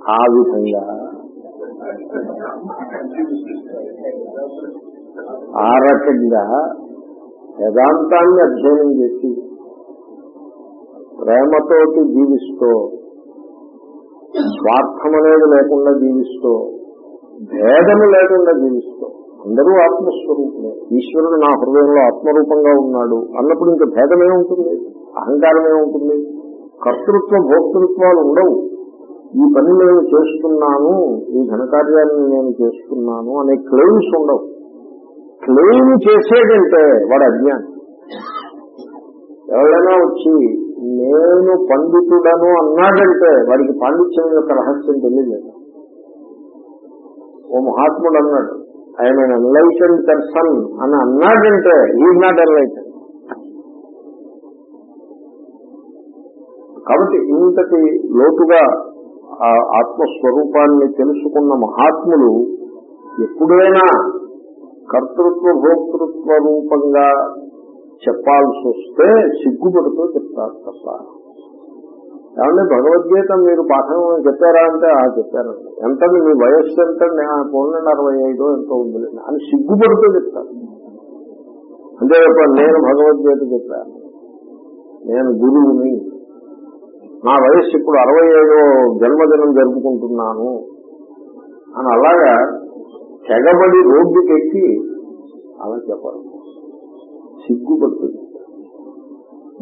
ఆ విధంగా ఆ రకంగా వేదాంతాన్ని అధ్యయనం చేసి ప్రేమతోటి జీవిస్తూ స్వార్థం అనేది లేకుండా జీవిస్తూ భేదము లేకుండా జీవిస్తూ అందరూ ఆత్మస్వరూపులే. ఈశ్వరుడు నా హృదయంలో ఆత్మరూపంగా ఉన్నాడు అన్నప్పుడు ఇంకా భేదమే ఉంటుంది అహంకారమే ఉంటుంది కర్తృత్వ భోక్తృత్వాలు ఉండవు. ఈ పని నేను చేస్తున్నాను ఈ ఘనకార్యాన్ని నేను చేస్తున్నాను అనే క్లెయిమ్స్ ఉండవు. క్లెయిమ్ చేసేదంటే వాడు అజ్ఞానం. ఎవరైనా వచ్చి నేను పండితుడను అన్నాడంటే వాడికి పాండిత్యం యొక్క రహస్యం తెలియలేదు. ఓ మహాత్ముడు అన్నాడు ఆయన ఎన్లైటెడ్ పర్సన్ అని అన్నాడంటే ఈజ్ నాట్ ఎన్లైటెడ్ కాబట్టి ఇంతటి లోతుగా ఆ ఆత్మస్వరూపాన్ని తెలుసుకున్న మహాత్ములు ఎప్పుడైనా కర్తృత్వ భోక్తృత్వ రూపంగా చెప్పాల్సి వస్తే సిగ్గుపడుతూ చెప్తారు తప్ప. ఏమంటే భగవద్గీత మీరు పాఠం చెప్పారా అంటే ఆ చెప్పారండి ఎంత మీ వయస్సు ఎంత పన్నెండు అరవై ఐదు ఎంత ఉందిలేండి అని సిగ్గుపడుతూ చెప్తారు. అంటే నేను భగవద్గీత చెప్పాను. నేను గురువుని నా వయస్సు ఇప్పుడు అరవై ఐదో జన్మదినం జరుపుకుంటున్నాను అని అలాగా తెగబడి ఎక్కి అలా చెప్పరు. సిగ్గుపడుతుంది.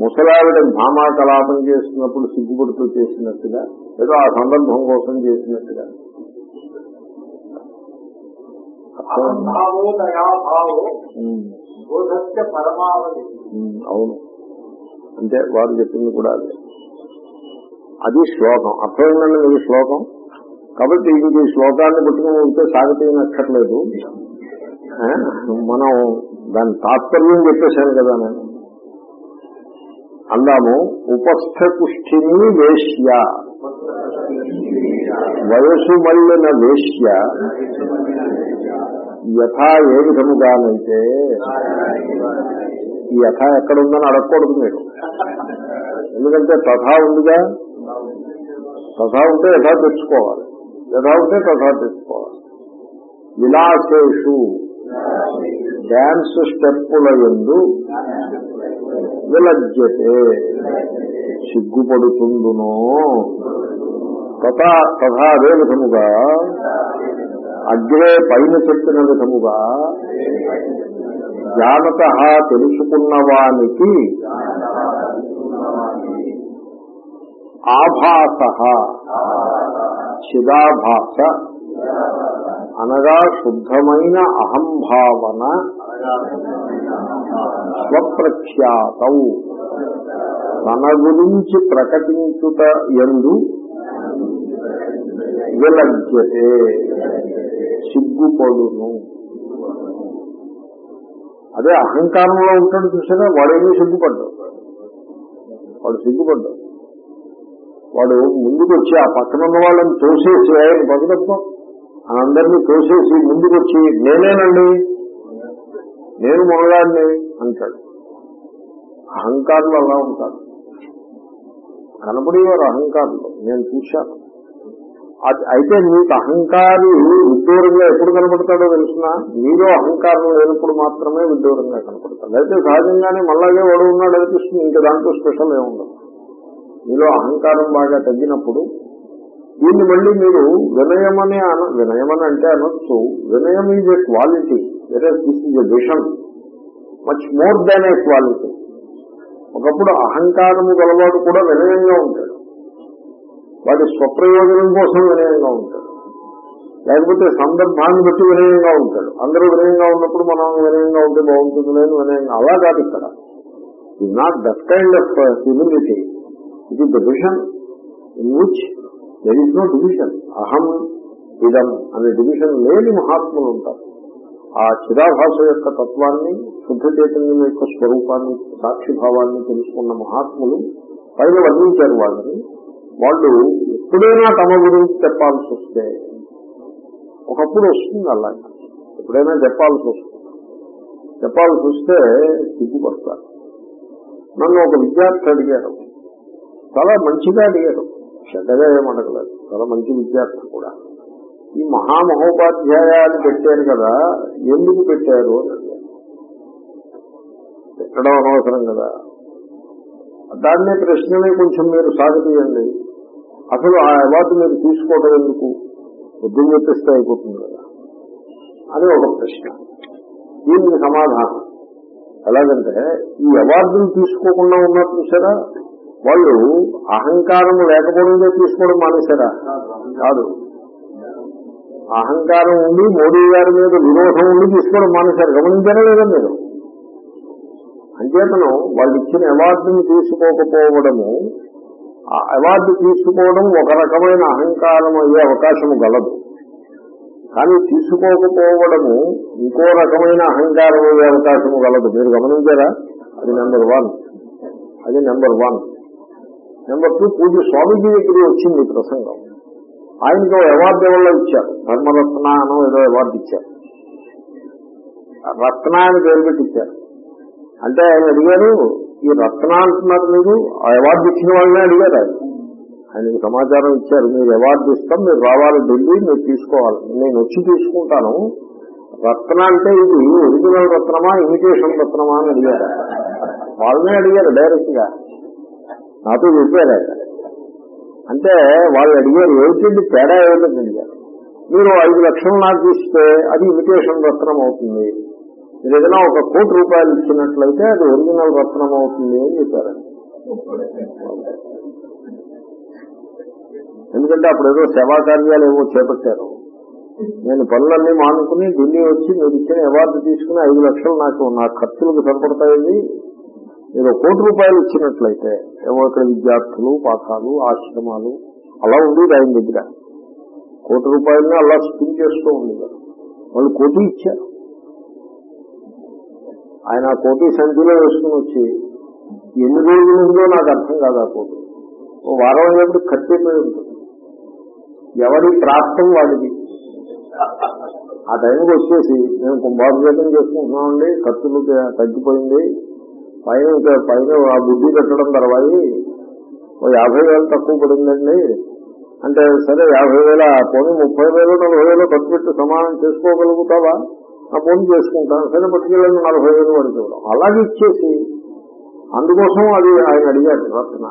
ముసలావిడ భామా కలాపం చేస్తున్నప్పుడు సిగ్గుపడుతూ చేసినట్టుగా ఏదో ఆ సందర్భం కోసం చేసినట్టుగా. అవును. అంటే వారు చెప్పింది కూడా అదే. అది శ్లోకం. అర్థమైందండి మీకు శ్లోకం? కాబట్టి ఇంక ఈ శ్లోకాన్ని పట్టుకుని ఉంటే సాగతీయనక్కర్లేదు మనం దాని తాత్పర్యం చెప్పేశాను కదా నేను అందాము. ఉపస్థ పుష్టిని వేశ్య. వయసు మళ్ళిన వేశ్య. యథా ఏ విధముగానైతే ఈ యథ ఎక్కడ ఉందని అడగకూడదు మీరు. ఎందుకంటే తథా ఉందిగా. తథా ఉంటే యథా తెచ్చుకోవాలి? యథా ఉంటే తథా తెచ్చుకోవాలి? విలాసేషు. డ్యాన్స్ స్టెప్పుల ఎందు విలజ్జతే. సిగ్గుపడుతుందునో తథా తథా అదే విధముగా. అగ్రే పైన చెప్పిన విధముగా. జానత తెలుసుకున్నవానికి ఆభాస. చిదాభాస. అనగా శుద్ధమైన అహంభావన. స్వప్రఖ్యాతౌ. తన గురించి ప్రకటించుట ఎందు విలజ్జతే. సిగ్గుపడును. అదే అహంకారంలో ఉంటాడు చూసారా? వాడేమీ సిగ్గుపడ్డాడు. వాడు సిగ్గుపడ్డాడు. వాడు ముందుకు వచ్చి ఆ పక్కన ఉన్న వాళ్ళని తోసేసి ఆయన భగతత్వం అందరినీ తోసేసి ముందుకు వచ్చి నేనేనండి నేను మొనగాడిని అంటాడు. అహంకారులు అలా ఉంటారు. కనపడేవారు అహంకారులు నేను చూశాను. అయితే మీకు అహంకారి విడ్డూరంగా ఎప్పుడు కనపడతాడో తెలిసిన? మీలో అహంకారం లేనప్పుడు మాత్రమే విడ్డూరంగా కనపడతాడు. అయితే సహజంగానే మళ్ళాగే వాడు ఉన్నాడు అనిపిస్తుంది ఇంకా దాంట్లో స్పెషల్ ఏముండదు. మీలో అహంకారం బాగా తగ్గినప్పుడు దీన్ని మళ్ళీ మీరు వినయమనే అన వినయమని అంటే అనొచ్చు. వినయం is a quality whereas this is a vision much more than a quality ఒకప్పుడు అహంకారము గలవాడు కూడా వినయంగా ఉంటాడు. వాటి స్వప్రయోజనం కోసం వినయంగా ఉంటాడు. లేకపోతే సందర్భాన్ని బట్టి వినయంగా ఉంటాడు. అందరూ వినయంగా ఉన్నప్పుడు మనం వినయంగా ఉంటే బాగుంటుంది లేని వినయంగా అలా కాదు ఇక్కడ. It not that kind of humility it is the vision in which there is no division అహం ఇదం అనే డివిజన్ లేని మహాత్ములు ఉంటారు. ఆ చిరాభాష యొక్క తత్వాన్ని శుద్ధ చైతన్యం యొక్క స్వరూపాన్ని సాక్షిభావాన్ని తెలుసుకున్న మహాత్ములు పైన వర్ణించారు వాళ్ళని వాళ్ళు ఎప్పుడైనా తమ గురించి చెప్పాల్సి వస్తే ఒకప్పుడు వస్తుంది అలా ఎప్పుడైనా చెప్పాల్సి వస్తుంది చెప్పాల్సి వస్తే సిగ్గుపడతారు. నన్ను ఒక విద్యార్థి అడిగారు. చాలా మంచిగా అడిగారు చెడ్డగా ఏమడగలేదు చాలా మంచి విద్యార్థి కూడా. ఈ మహామహోపాధ్యాయాలు పెట్టారు కదా ఎందుకు పెట్టారు అని అడిగారు. పెట్టడం అనవసరం కదా. దాన్నే ప్రశ్నలే కొంచెం మీరు సాగతీయండి. అసలు ఆ అవార్డు మీరు తీసుకోవడం ఎందుకు? బుద్ధులు చెప్పిస్తే అయిపోతుంది కదా. అని ఒక ప్రశ్న. దీనికి సమాధానం. ఎలాగంటే ఈ అవార్డుని తీసుకోకుండా ఉన్నారు చూసారా? వాళ్ళు అహంకారం లేకపోవడంతో తీసుకోవడం మానేశారా? కాదు. అహంకారం ఉండి మోడీ గారి మీద విరోధం ఉండి తీసుకోవడం మానేశారు. గమనించారా లేదా మీరు? అంచేతను వాళ్ళు ఇచ్చిన అవార్డుని తీసుకోకపోవడము ఆ అవార్డు తీసుకోవడం ఒక రకమైన అహంకారం అయ్యే అవకాశం గలదు. కానీ తీసుకోకపోవడము ఇంకో రకమైన అహంకారం అయ్యే అవకాశం గలదు. మీరు గమనించారా? అది నెంబర్ వన్ అది నెంబర్ వన్ నెంబర్ టూ పూజ స్వామీజీ దగ్గర వచ్చింది ఈ ప్రసంగం. ఆయనతో అవార్డు ఎవరో ఇచ్చారు? ధర్మరత్న అనో ఏదో అవార్డు ఇచ్చారు. రత్న అని పేరు పెట్టించారు అంటే ఆయన అడిగారు ఈ రత్న అంటున్నారు మీరు? ఆ అవార్డు ఇచ్చిన వాళ్ళనే అడిగారు ఆయన. ఆయనకి సమాచారం ఇచ్చారు మీరు అవార్డు ఇస్తాం మీరు రావాలి ఢిల్లీ మీరు తీసుకోవాలి. నేను వచ్చి తీసుకుంటాను. రత్న అంటే ఇది ఒరిజినల్ రత్నమా ఇమిటేషన్ రత్నమా అని అడిగారు. వాళ్ళనే అడిగారు డైరెక్ట్గా నాతో చెప్పారు. ఆయన అంటే వాళ్ళు అడిగారు ఏమిటండి తేడా ఏమిటండి? మీరు ఐదు లక్షలు నాకు ఇస్తే అది ఇమిటేషన్ రత్నం అవుతుంది. మీరు ఏదైనా ఒక కోటి రూపాయలు ఇచ్చినట్లయితే అది ఒరిజినల్ రత్నం అవుతుంది అని చెప్పారు. ఎందుకంటే అప్పుడు ఏదో సేవా కార్యాలు ఏమో చేపట్టారు. నేను పనులన్నీ మానుకుని ఢిల్లీ వచ్చి మీరు ఇచ్చిన అవార్డు తీసుకుని ఐదు లక్షలు నాకు నా ఖర్చులకు సరిపడతాయని మీరు కోటి రూపాయలు ఇచ్చినట్లయితే ఏమో ఇక్కడ విద్యార్థులు పాఠాలు ఆశ్రమాలు అలా ఉండేది ఆయన దగ్గర. కోటి రూపాయలని అలా స్పిన్ చేస్తూ ఉండేవారు. వాళ్ళు కోటి ఇచ్చారు. ఆయన ఆ కోటి సంఖ్యలో వేసుకుని వచ్చి ఎన్ని రోజులు ఉందో నాకు అర్థం కాదు ఆ కోటి. ఓ వారం అయ్యేప్పుడు ఖర్చైపోయి ఉంటుంది. ఎవరి ప్రాప్తం వాడిది? ఆ టైంకి వచ్చేసి మేము కుంభాభిషేకం చేసుకుంటున్నామండి ఖర్చులు తగ్గిపోయింది. పైన పైన ఆ బుద్ధి కట్టడం తర్వాయి ఓ యాభై వేలు తక్కువ పడిందండి. అంటే సరే యాభై వేల పోనీ ముప్పై వేలు నలభై వేలు ఖర్చు పెట్టి సమానం చేసుకోగలుగుతావా? ఆ పోనీ చేసుకుంటాను. సరే పట్టుకెళ్ళండి నలభై వేలు పడుకోవడం అలాగే ఇచ్చేసి అందుకోసం అది ఆయన అడిగాడు రత్న.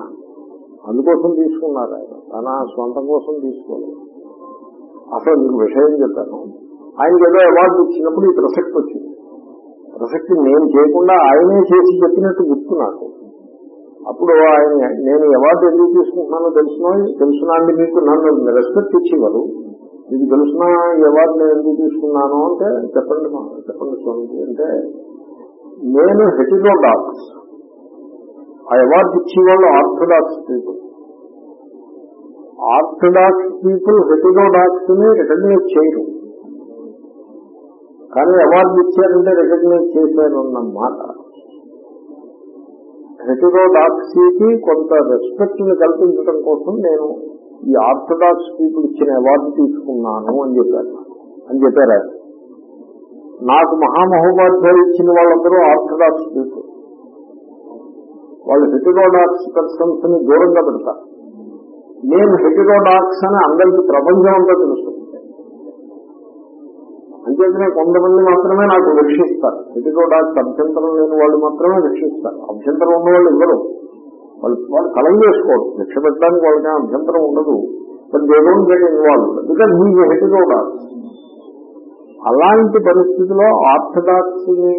అందుకోసం తీసుకున్నారు ఆయన. తన సొంతం కోసం తీసుకోలేదు. అసలు మీకు విషయం చెప్పాను. ఆయనకి ఏదో అవార్డు ఇచ్చినప్పుడు ఈ ప్రసక్తి వచ్చింది. ప్రసక్తి నేను చేయకుండా ఆయనే చేసి చెప్పినట్టు గుర్తు నాకు అప్పుడు ఆయన నేను అవార్డు ఎందుకు తీసుకుంటున్నానో తెలుసునో తెలుసునా అండి మీకు? నన్ను రెస్పెక్ట్ ఇచ్చేవారు. మీకు తెలుసునా ఈ అవార్డు నేను ఎందుకు తీసుకున్నాను అంటే చెప్పండి చెప్పండి స్వామి అంటే నేను హెటిరోడాక్స్ ఆ అవార్డు ఇచ్చేవాళ్ళు ఆర్థడాక్స్ పీపుల్ ఆర్థడాక్స్ పీపుల్ హెటిడోడాక్స్ని రికగ్నైజ్ చేయరు. కానీ అవార్డు ఇచ్చారంటే రికగ్నైజ్ చేశారు మాట. హెటిరోడాక్సీకి కొంత రెస్పెక్ట్ని కల్పించడం కోసం నేను ఈ ఆర్థడాక్స్ పీపుల్ ఇచ్చిన అవార్డు తీసుకున్నాను అని చెప్పారు. అని చెప్పారు? ఆయన నాకు మహామహోపాధ్యాయులు ఇచ్చిన వాళ్ళందరూ ఆర్థడాక్స్ పీపుల్. వాళ్ళు హెటిరోడాక్స్ పర్సన్స్ని దూరంగా పెడతారు. నేను హెటిరోడాక్స్ అని అందరికి ప్రపంచం అంతా తెలుసు. అంచేతనే కొంతమంది మాత్రమే నాకు రక్షిస్తారు. హెటిరోడాక్స్ అభ్యంతరం లేని వాళ్ళు మాత్రమే రక్షిస్తారు. అభ్యంతరం ఉన్న వాళ్ళు ఇవ్వరు వాళ్ళు వాళ్ళు కలం చేసుకోరు. రక్ష పెట్టడానికి వాళ్ళకి అభ్యంతరం ఉండదు. But they don't get involve because he అలాంటి పరిస్థితిలో ఆర్థడాక్స్ని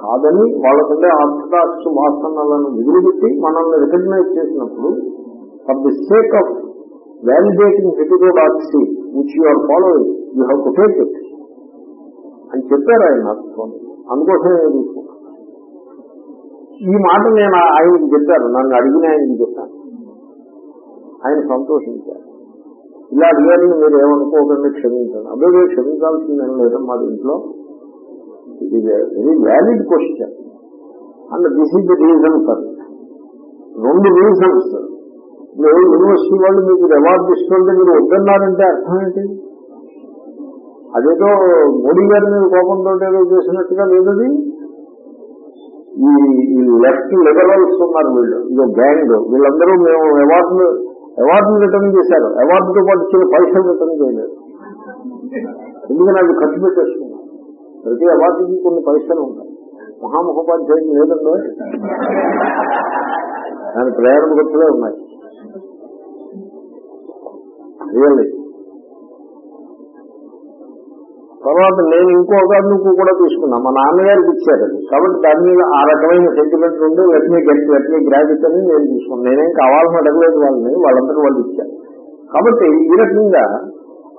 కాదని వాళ్ళకంటే ఆర్థడాక్స్ వాసనలను వదిలిపెట్టి మనల్ని రికగ్నైజ్ చేసినప్పుడు for the sake of validating heterodoxy which you are following you have to take it అని చెప్పారు ఆయన నాకు స్వామి అందుకోసం తీసుకున్నాను. ఈ మాట నేను ఆయనకి చెప్పాను. నన్ను అడిగిన ఆయనకి చెప్పాను. ఆయన సంతోషించారు. ఇలా అడిగారని మీరు ఏమనుకోకండి క్షమించండి. అదే మీరు క్షమించాల్సింది ఏం లేదు. మా దీంట్లో ఇది very valid question and this is the reason sir రెండు రీజన్స్ మీరు యూనివర్సిటీ వాళ్ళు మీకు అవార్డు ఇస్తుంటే మీరు వద్దన్నారంటే అర్థం ఏంటి? అదేదో మోడీ గారి మీద కోపంతో ఏదో చేసినట్టుగా లేదది? ఈ ఈ లెఫ్ట్ లిబరల్స్ ఉన్నారు వీళ్ళు ఇదో గ్యాంగ్. వీళ్ళందరూ మేము అవార్డులు అవార్డులు రిటర్న్ చేశారు. అవార్డుతో పాటు చిన్న పైసలు రిటర్న్ చేయలేదు. ఎందుకని అది ఖర్చు పెట్టేసుకున్నాం ప్రతి అవార్డుకి కొన్ని పైసలు ఉంటాయి. మహామహోపాధ్యాయులు లేదండో దాని ప్రయాణం ఖర్చులే ఉన్నాయి. రియల్లీ తర్వాత నేను ఇంకో నువ్వు కూడా తీసుకున్నా మా నాన్నగారికి ఇచ్చారు కాబట్టి దాని మీద ఆ రకమైన సెంటిమెంట్ ఉండి లక్ష్మీ గెట్ లెట్ అని నేను తీసుకున్నాను. నేనేం కావాలని అడగలేదు వాళ్ళని వాళ్ళందరూ వాళ్ళు ఇచ్చారు. కాబట్టి ఈ రకంగా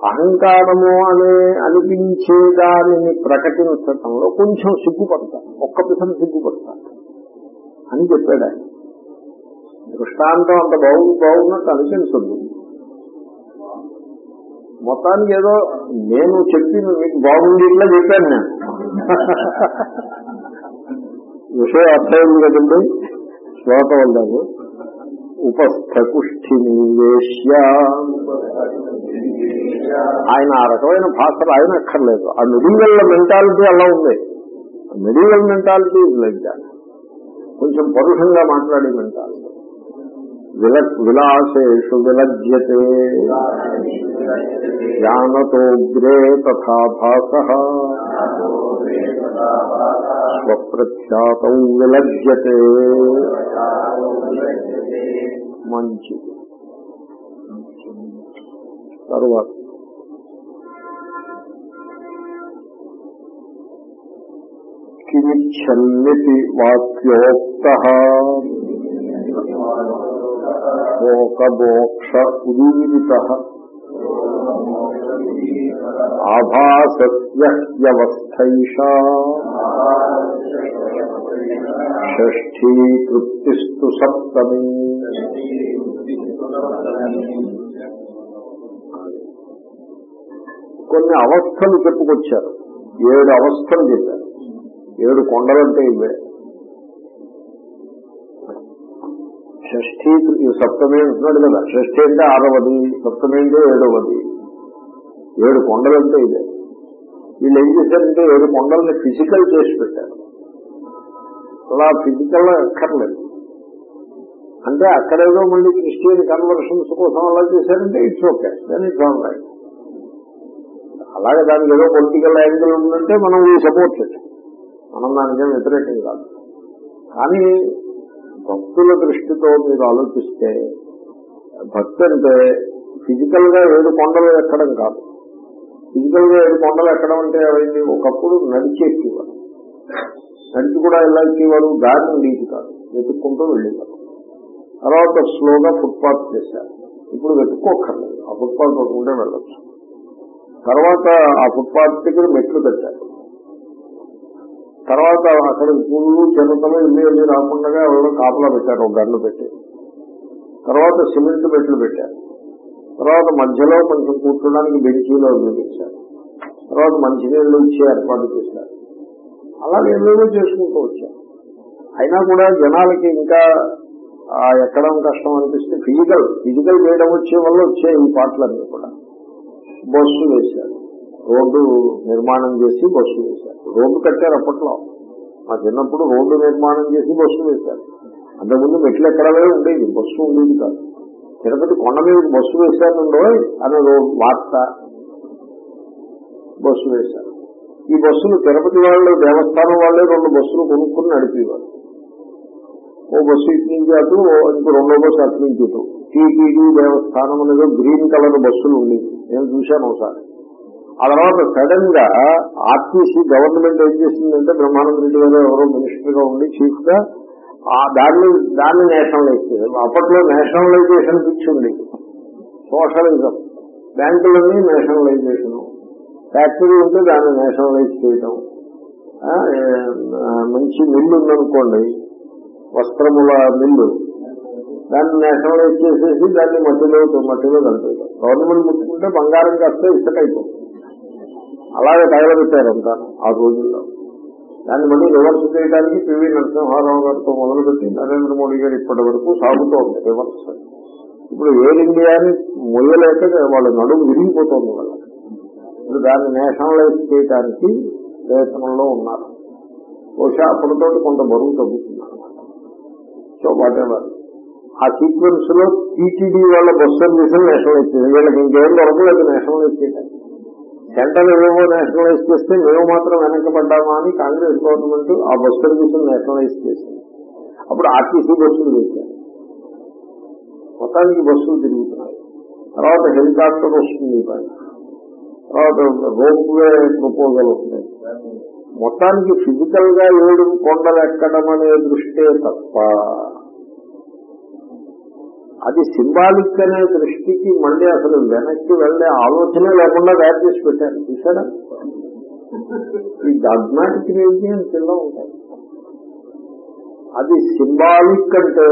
అహంకారము అనే అనిపించే దానిని ప్రకటించటంలో కొంచెం సిగ్గుపడతాను ఒక్క పిసం సిగ్గుపడతాను అని చెప్పాడు ఆయన. దృష్టాంతం అంత బాగు బాగున్నట్టు అనిపించదు. మొత్తానికి ఏదో నేను చెప్పి మీకు బాగుంది ఇట్లా చెప్పాను నేను. విషయం అర్థమైంది కదండి? శ్లోకం వల్లాము ఉపస్థకుష్ఠిని ఆయన ఆ రకమైన భాషలు ఆయన అక్కర్లేదు ఆ మెడివల్ మెంటాలిటీ అలా ఉంది. మెడివల్ మెంటాలిటీ లైక్ దాట్ కొంచెం పరుషంగా మాట్లాడే మెంటాలిటీ విలాసేషు విలజ్యతే. జ్ఞానతోగ్రే తథా భాస స్వప్రఖ్యాత విలజ్యతే మంచిది తరువాత కిమిచ్చన్నితి వాక్యోక్త మోక్ష ఉదీరిత ఆభాసస్యవస్థైషా షష్ఠీ తృప్తిస్తు సప్తమి. కొన్ని అవస్థలు చెప్పుకొచ్చారు. ఏడు అవస్థలు చెప్పారు. ఏడు కొండలంటే ఇవే. షష్ఠీ ఈ సప్తమి అంటున్నాడు కదా. షష్ఠి అంటే ఆరవది సప్తమి అంటే ఏడవది. ఏడు కొండలంటే ఇదే. వీళ్ళు ఏం చేశారంటే ఏడు కొండల్ని ఫిజికల్ చేసి పెట్టారు. అలా ఫిజికల్ అక్కర్లేదు. అంటే అక్కడేదో మళ్ళీ క్రిస్టియన్ కన్వర్షన్స్ కోసం అలా చేశారంటే ఇట్స్ ఓకే దాని ఇట్స్ ఆన్ రైట్ అలాగే దానికి ఏదో పొలిటికల్ యాంగిల్ ఉందంటే మనం ఈ సపోర్ట్ చేస్తాం మనం దానికేం వ్యతిరేకం కాదు. కానీ భక్తుల దృష్టితో మీరు ఆలోచిస్తే భక్తి అంటే ఫిజికల్గా ఏడు కొండలు ఎక్కడం కాదు. ఫిజికల్గా ఏడు కొండలు ఎక్కడ అంటే అవన్నీ ఒకప్పుడు నడిచి ఎక్కేవారు నడిచి కూడా ఎలా ఎక్కేవారు? దారిని నీటి కాదు వెతుక్కుంటూ వెళ్ళేవారు. తర్వాత స్లోగా ఫుట్పాత్ చేశారు. ఇప్పుడు వెతుక్కోక్కర్లేదు. ఆ ఫుట్పాత్ పడుకుంటే వెళ్ళొచ్చు. తర్వాత ఆ ఫుట్పాత్ దగ్గర మెట్లు పెట్టారు. తర్వాత అక్కడ పూలు చిన్నతలు ఇల్లు ఇల్లు రాకుండా ఎవరో కాపలా పెట్టారు. ఒక గన్ను పెట్టి. తర్వాత సిమెంట్ మెట్లు పెట్టారు. తర్వాత మధ్యలో కొంచెం కూర్చోడానికి బెంచీలో చూపించారు తర్వాత మంచినీళ్ళు ఇచ్చే ఏర్పాటు చేశారు. అలా ఏమేమో చేసుకుంటూ వచ్చారు. అయినా కూడా జనాలకి ఇంకా ఎక్కడం కష్టం అనిపిస్తే ఫిజికల్ ఫిజికల్ చేయడం వచ్చే వల్ల వచ్చే ఈ పాటలన్నీ కూడా. బస్సు వేశారు. రోడ్డు నిర్మాణం చేసి బస్సు వేశారు. రోడ్డు కట్టారు అప్పట్లో. మా చిన్నప్పుడు రోడ్డు నిర్మాణం చేసి బస్సు వేశారు. అంతకుముందు మెట్లు ఎక్కడవే ఉండేది బస్సు ఉండేది కాదు. తిరుపతి కొండ మీద బస్సు వేశారండో అనే వార్త బస్సు వేశారు. ఈ బస్సులు తిరుపతి వాళ్ళు దేవస్థానం వాళ్ళే రెండు బస్సులు కొనుక్కుని నడిపేవారు. ఓ బస్సు ఇటు నుంచి అటు ఇంకో రెండో బస్సు అటు నుంచి ఇటు. టీటీడీ దేవస్థానం అనేది గ్రీన్ కలర్ బస్సులు ఉండేవి నేను చూశాను ఒకసారి. ఆ తర్వాత సడన్గా ఆర్టీసీ గవర్నమెంట్ ఏం చేసిందంటే బ్రహ్మానంద రెడ్డి గారు ఎవరో మినిస్టర్గా ఉండి చీఫ్గా ఆ దాన్ని దాన్ని నేషనలైజ్ చేయాలి అప్పట్లో నేషనలైజేషన్ పిచ్చి ఉంది. సోషలిజం. బ్యాంకులన్నీ నేషనలైజేషన్. ఫ్యాక్టరీ ఉంటే దాన్ని నేషనలైజ్ చేయటం. మంచి మిల్లు ఉందనుకోండి వస్త్రముల మిల్లు. దాన్ని నేషనలైజ్ చేసేసి దాన్ని మట్టిలో మట్టిలో కలిపేయడం గవర్నమెంట్ ముట్టుకుంటే బంగారం కాస్త ఇసుక అయిపోతుంది. అలాగే తగలబెట్టారు అంతా ఆ రోజుల్లో. దాన్ని మళ్ళీ రివర్స్ చేయడానికి పివి నరసింహారావు గారితో మొదలుపెట్టి నరేంద్ర మోడీ గారు ఇప్పటి వరకు సాగుతూ ఉంది రివర్స్ ఇప్పుడు ఎయిర్ ఇండియాని మొయ్యలేక వాళ్ళ నడుము విరిగిపోతుంది వాళ్ళకి ఇప్పుడు దాన్ని నేషనలైజ్ చేయడానికి ప్రయత్నంలో ఉన్నారు. బహుశా అప్పటితోటి కొంత బరువు తగ్గుతుంది సో వాటెవర్ ఆ సీక్వెన్స్లో టీటీడీ వాళ్ళ బస్ సర్వీసులు నేషనలైజ్ చేయాలి. వీళ్ళకి ఇంకేం దొరకలేదు నేషనలైజ్ చేయడానికి. సెంటర్ ఏవేవో నేషనలైజ్ చేస్తే మేము మాత్రం వెనకబడ్డామా అని కాంగ్రెస్ గవర్నమెంట్ ఆ బస్ సర్వీసులు నేషనలైజ్ చేసింది. అప్పుడు ఆర్టీసీ బస్సులు వేశారు మొత్తానికి బస్సులు తిరుగుతున్నాయి. తర్వాత హెలికాప్టర్ వస్తుంది పైన. తర్వాత రోప్వే ప్రపోజల్ వస్తుంది. మొత్తానికి ఫిజికల్గా ఏడు కొండలు ఎక్కడం అనే దృష్టే తప్ప అది సింబాలిక్ అనే దృష్టికి మళ్ళీ అసలు వెనక్కి వెళ్ళే ఆలోచనే లేకుండా తయారు చేసి పెట్టారు. చూసారా ఈ డాగ్మాటిక్ రిలీజియన్స్ కింద ఉంటాయి. అది సింబాలిక్ అంటే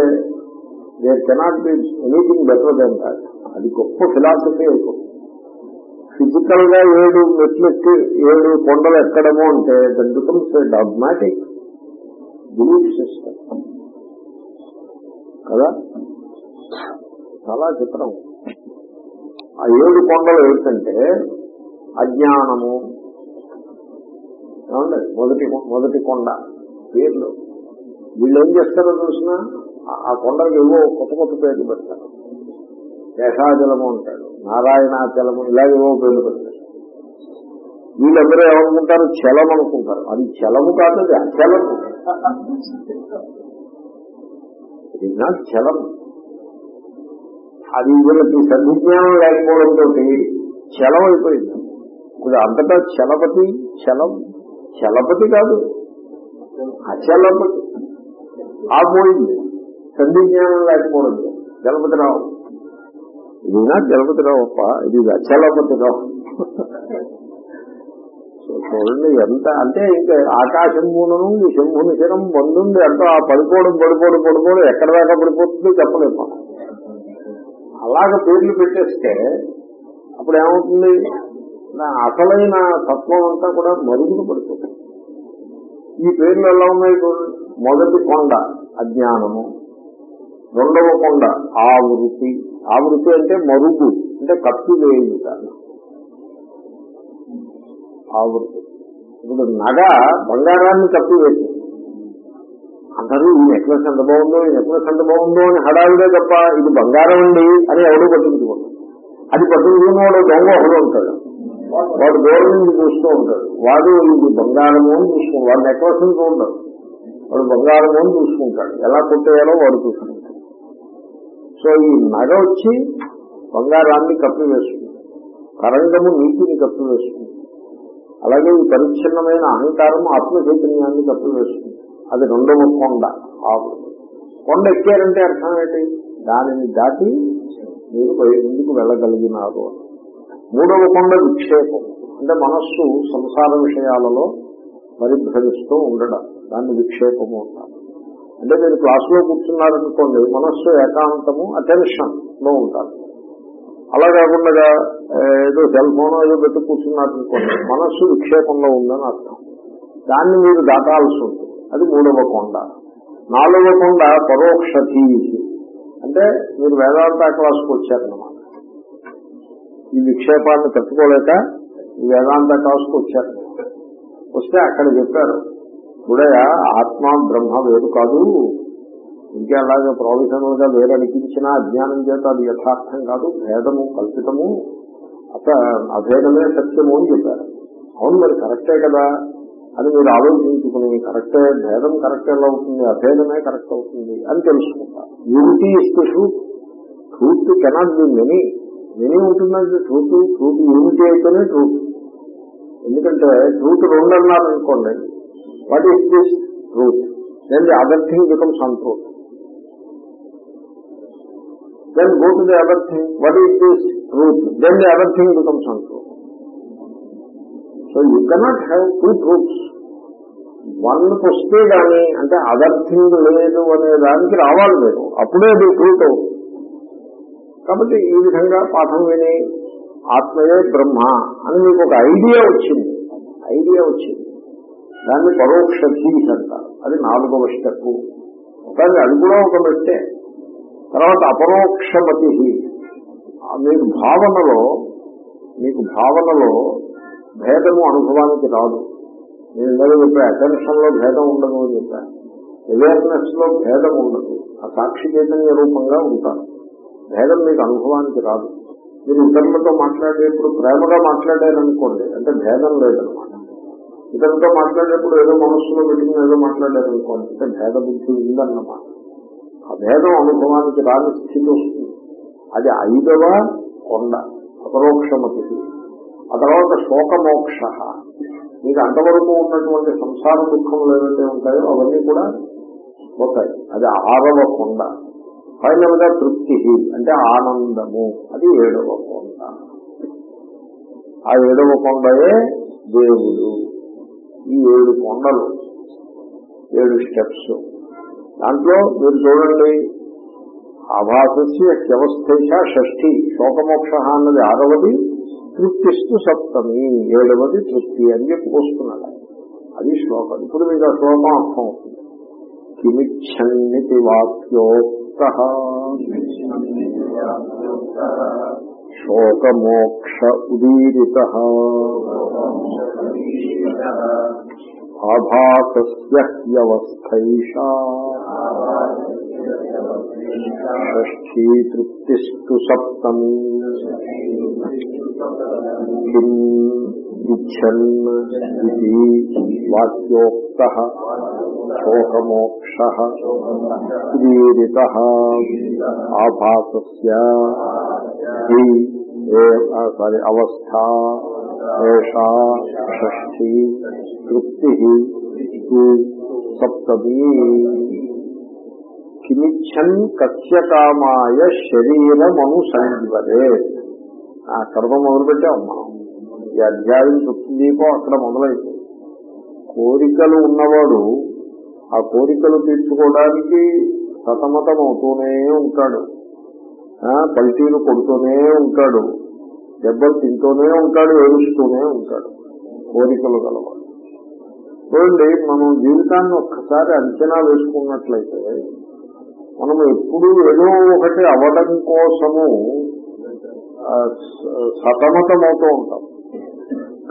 there cannot be anything better than that అది గొప్ప ఫిలాసఫీ అయిపోతుంది ఫిజికల్గా ఏడు మెట్లెక్కి ఏడు కొండలు ఎక్కడము అంటే that becomes dogmatic belief system కదా? చాలా చిత్రం ఆ ఏడు కొండలు ఏమిటంటే అజ్ఞానము. ఏమండి? మొదటి మొదటి కొండ పేర్లు. వీళ్ళు ఏం చేస్తారో చూసినా ఆ కొండకి ఏవో కొత్త కొత్త పేర్లు పెడతారు. శేషాచలము అంటాడు నారాయణాచలము ఇలాగేవో పేర్లు పెడతారు. వీళ్ళందరూ ఏమనుకుంటారు? చలం అనుకుంటారు. అది చలము కాదు అది అచలము. ఇది చలం. అది వీళ్ళకి సద్విజ్ఞానం లేకపోవడంతో చలం అయిపోయింది ఇప్పుడు అంతటా చలపతి చలం చలపతి కాదు. అచలపతి. ఆ పోయింది. సంధిజ్ఞానం లేకపోవడంతో. చలపతిరావు ఇది నా చలపతిరావు అప్ప ఇది అచలపతిరావు. చూడండి ఎంత అంటే ఇంకా ఆకాశంభూను ఈ శంభుని శరం బంధుంది ఎంతో ఆ పడిపోవడం పడిపోవడం పడిపోవడం ఎక్కడ దాకా పడిపోతుందో చెప్పలేము. అలాగ పేర్లు పెట్టేస్తే అప్పుడు ఏమవుతుంది నా అసలైన తత్వం అంతా కూడా మరుగులు పడిపోతుంది. ఈ పేర్లు ఎలా ఉన్నాయి మొదటి కొండ అజ్ఞానము. రెండవ కొండ ఆవృతి ఆవృతి అంటే మరుగు అంటే కప్పి వేయుట. ఆవృతి ఇప్పుడు నగ బంగారాన్ని కప్పి వేసింది. అందరూ ఈ నెక్లెస్ ఎంత బాగుందో ఈ నెక్లెస్ ఎంత బాగుందో అని హడావిడే తప్ప ఇది బంగారం అండి అని ఎవడో పట్టించుకోండి. అది పట్టుకున్నవాడు దొంగ ఒకడు ఉంటాడు. వాడు దూరం నుంచి చూస్తూ ఉంటాడు. వాడు ఇది బంగారము అని చూసుకుంటాడు. వాడు నెక్లెస్ చూడడు వాడు బంగారము అని చూసుకుంటాడు. ఎలా కొట్టేయాలో వాడు చూసుకుంటాడు. సో ఈ నగ వచ్చి బంగారాన్ని కప్పివేస్తుంది. తరంగము నీటిని కప్పివేస్తుంది. అలాగే ఈ పరిచ్ఛిన్నమైన అహంకారం ఆత్మ చైతన్యాన్ని కప్పివేస్తుంది. అది రెండవ కొండ. ఆవు కొండ ఎక్కారంటే అర్థం ఏంటి? దానిని దాటి మీరు పై- ముందుకు వెళ్ళగలిగినారు. మూడవ కొండ విక్షేపం. అంటే మనస్సు సంసార విషయాలలో పరిభ్రమిస్తూ ఉండడం. దాన్ని విక్షేపము అంటారు. అంటే మీరు క్లాసులో కూర్చున్నారనుకోండి మనస్సు ఏకాంతము అటెన్షన్లో ఉంటారు. అలా కాకుండా ఏదో సెల్ ఫోన్ ఏదో పెట్టి కూర్చున్నారనుకోండి మనస్సు విక్షేపంలో ఉందని అర్థం. దాన్ని మీరు దాటాల్సి ఉంటుంది. అది మూడవ కొండ. నాలుగవ కొండ పరోక్ష తీసి అంటే మీరు వేదాంత క్లాసుకు వచ్చారన్నమాట. ఈ విక్షేపాన్ని తట్టుకోలేక ఈ వేదాంత క్లాసుకు వచ్చారు. వస్తే అక్కడ చెప్పారు గుడయ ఆత్మ బ్రహ్మ వేరు కాదు. ఇంకా అలాగే ప్రొఫెషనల్గా వేరు అనిపించినా అజ్ఞానం చేత అది యథార్థం కాదు భేదము కల్పితము అస అభేదమే సత్యము అని చెప్పారు. అవును మరి కరెక్టే కదా. అని మీరు ఆలోచించుకుని కరెక్టే భేదం కరెక్ట్ ఎలా అవుతుంది అభేదమే కరెక్ట్ అవుతుంది అని తెలుసుకుంటారు. Unity is truth truth cannot be many many ఉంటుందంటే ట్రూత్ ట్రూత్ యూనిటీ అయితేనే ట్రూత్ ఎందుకంటే ట్రూత్ రెండు అన్నారనుకోండి what is this truth then the other thing becomes untruth then go to the other thing what is this truth then the other thing becomes untruth so you cannot have two truths వన్కి వస్తే గానీ అంటే other thing లేదు అనే దానికి రావాలి మీరు. అప్పుడే అది ట్రూత్ అవుతుంది. కాబట్టి ఈ విధంగా పాఠం విని ఆత్మయే బ్రహ్మ అని మీకు ఒక ఐడియా వచ్చింది. ఐడియా వచ్చింది. దాన్ని పరోక్ష ధీస్ అంటారు. అది నాలుగవ స్టెప్ కానీ అది కూడా ఒక మెట్టే. తర్వాత అపరోక్షమతి. మీకు భావనలో మీకు భావనలో భేదము అనుభవానికి రాదు. నేను ఇందాక చెప్పా అటెన్షన్లో భేదం ఉండదు అని చెప్పా. అవేర్నెస్లో భేదం ఉండదు. ఆ సాక్షి చైతన్య రూపంగా ఉంటారు భేదం మీకు అనుభవానికి రాదు. మీరు ఇతరులతో మాట్లాడేప్పుడు ప్రేమగా మాట్లాడారనుకోండి అంటే భేదం లేదనమాట. ఇతరులతో మాట్లాడేప్పుడు ఏదో మనస్సులో పెట్టిన ఏదో మాట్లాడారనుకోండి అంటే భేద బుద్ధి ఉందన్నమాట. ఆ భేదం అనుభవానికి రాని స్థితి వస్తుంది. అది ఐదవ కొండ అపరోక్షమతి ఆ తర్వాత శోకమోక్ష. మీకు అంతవరకు ఉన్నటువంటి సంసార దుఃఖములు ఏవైతే ఉంటాయో అవన్నీ కూడా పోతాయి. అది ఆరవ కొండ. ఫైనల్గా తృప్తి అంటే ఆనందము. అది ఏడవ కొండ. ఆ ఏడవ కొండయే దేవుడు. ఈ ఏడు కొండలు ఏడు స్టెప్స్ దాంట్లో మీరు చూడండి. ఆభాసస్య వ్యవస్థ షష్ఠి శోకమోక్ష అన్నది ఆరవది. తృప్తిస్తు సప్తమి ఏడవది తృప్తి అని చెప్పుకొస్తున్నాడు అది శ్లోకం. ఇప్పుడు మీకు ఆ శ్లోకం అర్థం అవుతుంది. కిమిచ్చన్నితి వాక్యోక్త. శోకమోక్ష ఉదీరిత. ఆభాసస్య షష్ఠీ తృప్తిస్తు సప్తమి. కిం ఇచ్చన్ ఇది వాక్యోక్త శోకమోక్ష ప్రీరిత ఆభాసస్య సారీ అవస్థా ఏషా షష్ఠీ తృప్తి సప్తమీ సప్తమి. కిమిచ్చన్ కస్య కామాయ శరీరమను సంజీవదే అక్కడ మొదలుపెట్టాం మనం ఈ అధ్యాయం చుట్టూ దీపం అక్కడ మొదలైంది. కోరికలు ఉన్నవాడు ఆ కోరికలు తీర్చుకోవడానికి సతమతం అవుతూనే ఉంటాడు పల్టీలు కొడుతూనే ఉంటాడు. దెబ్బలు తింటూనే ఉంటాడు. ఏడుస్తూనే ఉంటాడు. కోరికలు గలవాడు. చూడండి మనం జీవితాన్ని ఒక్కసారి అంచనా వేసుకున్నట్లయితే మనం ఎప్పుడు ఏదో ఒకటి అవడం కోసము సతమతమవుతూ ఉంటాం.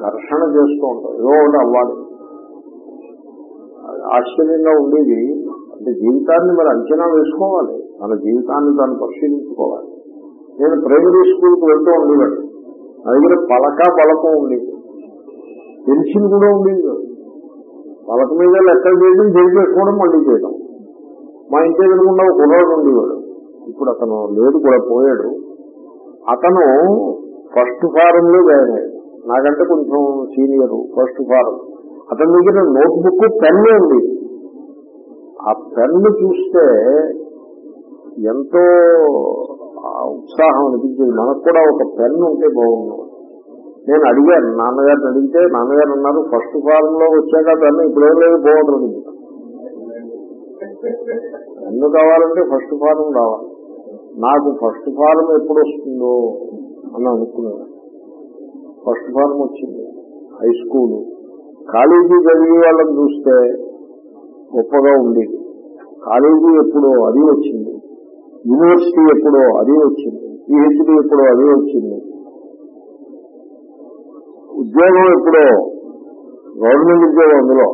ఘర్షణ చేస్తూ ఉంటాం. ఏదో ఒకటి అవ్వాలి. ఆశ్చర్యంగా ఉండేది అంటే జీవితాన్ని మరి అంచనా వేసుకోవాలి. మన జీవితాన్ని దాన్ని పరిశీలించుకోవాలి. నేను ప్రైమరీ స్కూల్కి వెళ్తూ ఉండేవాడు నా దగ్గర పలక పలకం ఉండేది. పెన్సిల్ కూడా ఉండేది. పలక మీద లెక్క చేయడం జరిపేసుకోవడం మళ్ళీ చేయడం. మా ఇంటి ఎదురుకుండా ఒక కుర్రాడు ఉండేవాడు. ఇప్పుడు అతను లేదు కూడా పోయాడు. అతను ఫస్ట్ ఫారం లో జాయిన్ అయ్యాడు నాకంటే కొంచెం సీనియర్ ఫస్ట్ ఫారం. అతని దగ్గర నోట్బుక్ పెన్ పెన్ను ఉంది. ఆ పెన్ను చూస్తే ఎంతో ఉత్సాహం అనిపించింది. మనకు కూడా ఒక పెన్ను ఉంటే బాగుండు. నేను అడిగాను నాన్నగారిని అడిగితే నాన్నగారు అన్నారు ఫస్ట్ ఫారం లో వచ్చాక పెన్ను ఇప్పుడేం లేదు బాగుంటుంది పెన్ను కావాలంటే ఫస్ట్ ఫారం రావాలి. నాకు ఫస్ట్ ఫారం ఎప్పుడు వస్తుందో అని అనుకున్నాను. ఫస్ట్ ఫారం వచ్చింది హై స్కూల్. కాలేజీ చదివే వాళ్ళని చూస్తే గొప్పగా ఉండేది. కాలేజీ ఎప్పుడో అది వచ్చింది. యూనివర్సిటీ ఎప్పుడో అది వచ్చింది. పిహెచ్డి ఎప్పుడో అది వచ్చింది. ఉద్యోగం ఎప్పుడో? గవర్నమెంట్ ఉద్యోగం అందులో.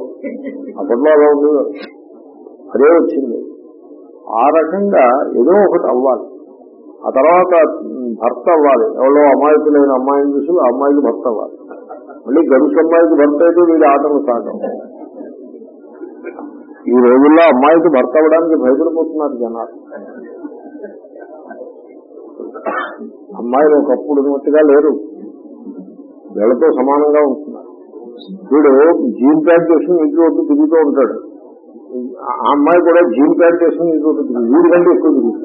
అప్పట్లో అలా అదే వచ్చింది. ఆ రకంగా ఏదో ఒకటి అవ్వాలి. ఆ తర్వాత భర్త అవ్వాలి. ఎవరో అమాయకులైన అమ్మాయిని చూసి ఆ అమ్మాయికి భర్త అవ్వాలి. మళ్ళీ గడుసు అమ్మాయికి భర్త అయితే వీడి ఆటలు సాగం ఈ రోజుల్లో అమ్మాయికి భర్త అవ్వడానికి భయపడిపోతున్నారు జనాలు. అమ్మాయిలు ఒకప్పుడు ఉన్నట్టుగా లేరు. వీళ్ళతో సమానంగా ఉంటున్నారు. వీడు జీన్ ప్యాంట్ చేసుకుని ఇంట్లో తిరుగుతూ ఉంటాడు. ఆ అమ్మాయి కూడా జీన్ ప్యాంట్ చేసుకుని ఇంట్లో తిరుగుతుంది. వీడి కంటే ఎక్కువ తిరుగుతుంది.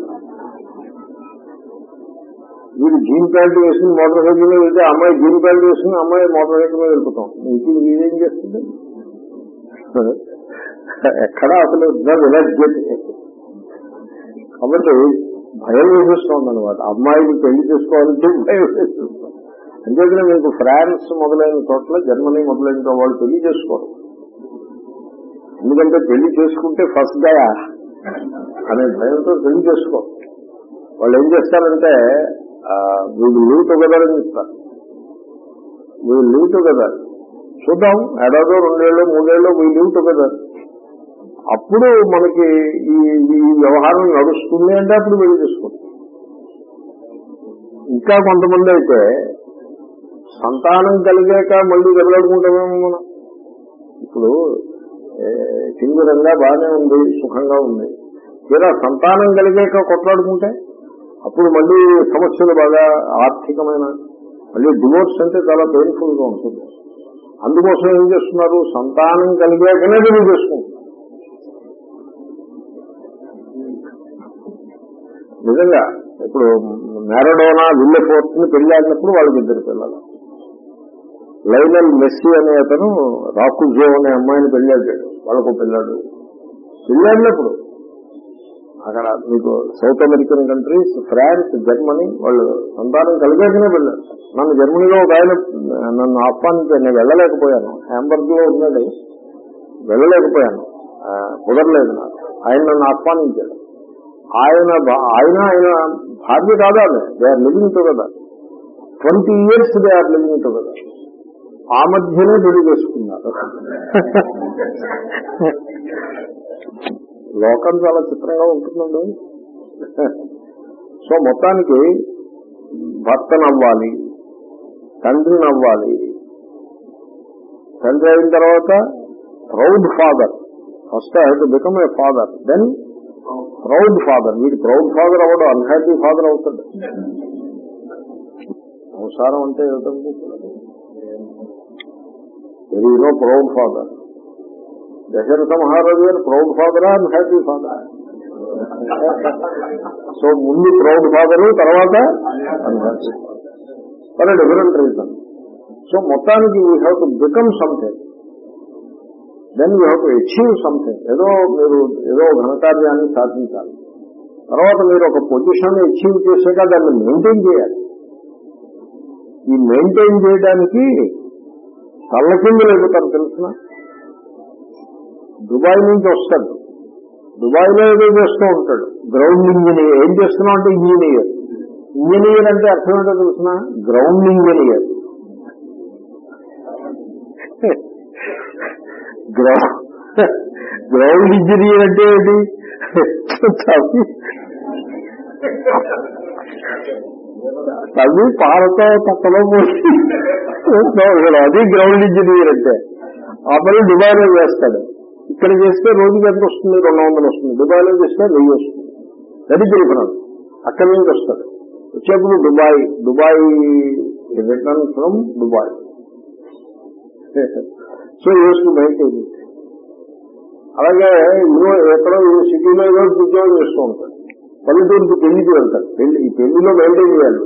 వీడు జీన్ ప్యాంట్ వేసుకుని మోటార్ సైకిల్ మీద వెళ్తే అమ్మాయి జీన్ ప్యాంట్ వేసుకుని అమ్మాయి మోటార్ సైకిల్ మీద వెళ్తాం ఇంటికి వీడేం చేస్తుంది ఎక్కడ అసలు కాబట్టి భయం వేసేస్తోంది అనమాట అమ్మాయిని పెళ్ళి చేసుకోవాలంటే భయం వేసేస్తుంది అంతేకాని మీకు ఫ్రాన్స్ మొదలైన చోట్ల జర్మనీ మొదలైన వాళ్ళు పెళ్ళి చేసుకోరు. ఎందుకంటే పెళ్ళి చేసుకుంటే ఫస్ట్గా అనే భయంతో పెళ్ళి చేసుకో వాళ్ళు ఏం చేస్తారంటే వీళ్ళు లీవ్ టుగెదర్ అని చెప్తారు. వీళ్ళు లీవ్ టుగెదర్. చూద్దాం ఏడాదో రెండేళ్ళు మూడేళ్ళు వీ లీవ్ టుగెదర్. అప్పుడు మనకి ఈ ఈ వ్యవహారం నడుస్తుంది అంటే అప్పుడు వెళ్ళి తీసుకుంటాం ఇంకా కొంతమంది అయితే సంతానం కలిగాక మళ్ళీ దెబ్బలాడుకుంటామేమో మనం. ఇప్పుడు తీవ్రంగా బాగానే ఉంది సుఖంగా ఉంది. ఇలా సంతానం కలిగాక కొట్లాడుకుంటే అప్పుడు మళ్ళీ సమస్యలు బాగా ఆర్థికమైన మళ్ళీ డివోర్స్ అంటే చాలా పెయిన్ఫుల్గా ఉంటుంది. అందుకోసం ఏం చేస్తున్నారు? సంతానం కలిగాకనే పెళ్ళి చేసుకుంటున్నారు. నిజంగా ఇప్పుడు మ్యారడోనా విల్ల ఫోర్త్ని పెళ్ళాడినప్పుడు వాళ్ళకి ఇద్దరు పిల్లలు. లైనల్ మెస్సీ అనే అతను రాకుజో అనే అమ్మాయిని పెళ్ళాడాడు వాళ్ళకు పిల్లాడు. పెళ్ళాడినప్పుడు అక్కడ మీకు South American countries France Germany వాళ్ళు సంతానం కలిగాకనే వెళ్ళారు. నన్ను జర్మనీలో ఒక ఆయన నన్ను ఆహ్వానించాను నేను వెళ్ళలేకపోయాను. హ్యాంబర్గ్లో ఉన్నాడు. వెళ్ళలేకపోయాను. కుదరలేదు నాకు. ఆయన నన్ను ఆహ్వానించాడు. ఆయన ఆయన ఆయన భార్య కాదా they are living together twenty years they are living together ఆ మధ్యనే పెళ్ళి చేసుకున్నారు. లోకం చాలా చిత్రంగా ఉంటుందండి. సో మొత్తానికి భర్తనవ్వాలి తండ్రినవ్వాలి తండ్రి అయిన తర్వాత proud father first I to become a father then proud father వీడు ప్రౌడ్ ఫాదర్ అవ్వడు అన్హ్యాపీ ఫాదర్ అవుతాడు. సంసారం అంటే ఏమిటనుకుంటున్నాడు very no proud father Dasharatha మహారాజు గారు ప్రౌడ్ ఫాదరా అన్హ్యాపీ ఫాదర్ సో ముందు ప్రౌడ్ ఫాదర్ తర్వాత unhappy for different reason so మొత్తానికి you have to become something then you have to achieve something ఏదో మీరు ఏదో ఘనకార్యాన్ని సాధించాలి. తర్వాత మీరు ఒక పొజిషన్ అచీవ్ చేసాక దాన్ని మెయింటైన్ చేయాలి. ఈ మెయింటైన్ చేయడానికి కళ్ళ ఎదుగుతారు తెలిసిన? దుబాయ్ నుంచి వస్తాడు. దుబాయ్లో ఏదో చేస్తూ ఉంటాడు. గ్రౌండ్ ఇంజనీర్ ఏం చేస్తున్నావు అంటే ఇంజనీర్ ఇంజనీర్ అంటే అర్థం ఏంటో తెలుసిన? గ్రౌండ్ ఇంజనీర్ గ్రౌండ్ ఇంజనీర్ అంటే ఏంటి? తవ్వి. తవ్వి పాలతో తక్కలో పోసి. అది గ్రౌండ్ ఇంజనీర్ అంటే. ఆ పని దుబాయ్లో చేస్తాడు. ఇక్కడ చేస్తే రోజుకి ఎంత వస్తుంది? రెండు వందలు వస్తుంది. దుబాయ్లో చేస్తే వెయ్యి వస్తుంది. అది డిఫరెన్స్ అక్కడి నుంచి వస్తాడు వచ్చేప్పుడు Dubai. Dubai return from Dubai. So used to maintain అలాగే ఇవో ఎక్కడో సిటీలో ఏదో ఉద్యోగం చేస్తూ ఉంటాడు పల్లెటూరుకి పెళ్ళికి వెళ్తాడు పెళ్ళి ఈ పెళ్ళిలో మెయింటైన్ చేయాలి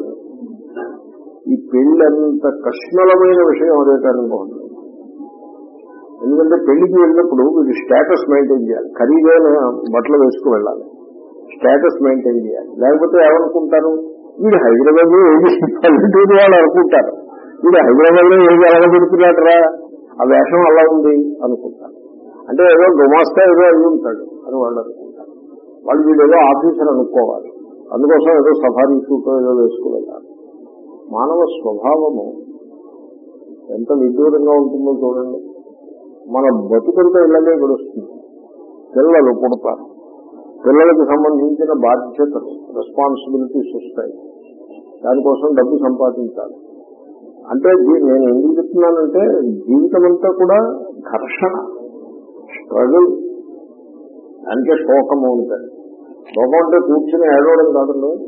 ఈ పెళ్ళి అంత కష్మలమైన విషయం అదేటానికి బాగుంది ఎందుకంటే పెళ్ళికి వెళ్ళినప్పుడు మీరు స్టేటస్ మెయింటైన్ చేయాలి. ఖరీదైన బట్టలు వేసుకు వెళ్ళాలి. స్టేటస్ మెయింటైన్ చేయాలి. లేకపోతే ఏమనుకుంటారు? వీడు హైదరాబాద్లో ఏది పల్లెటూరు వాళ్ళు అనుకుంటారు. వీడు హైదరాబాద్లో ఏది అలగబెడుతున్నాడరా ఆ వేషం అలా ఉంది? అనుకుంటారు. అంటే ఏదో గుమాస్తా ఏదో అయి ఉంటాడు అని వాళ్ళు అనుకుంటారు. వాళ్ళు వీడు ఏదో ఆఫీసర్ అనుకోవాలి. అందుకోసం ఏదో సఫారీ సూట్ ఏదో వేసుకువెళ్ళాలి మానవ స్వభావము ఎంత విదూరంగా ఉంటుందో చూడండి. మన బతుకంతా ఇళ్ళకే గడుస్తుంది. పిల్లలు పుడతారు. పిల్లలకు సంబంధించిన బాధ్యతలు రెస్పాన్సిబిలిటీస్ వస్తాయి. దానికోసం డబ్బు సంపాదించాలి. అంటే నేను ఎందుకు చెప్తున్నానంటే జీవితం అంతా కూడా ఘర్షణ స్ట్రగుల్ అంటే శోకము ఉంటుంది. శోకం అంటే కూర్చుని ఏడవడం కాదండి.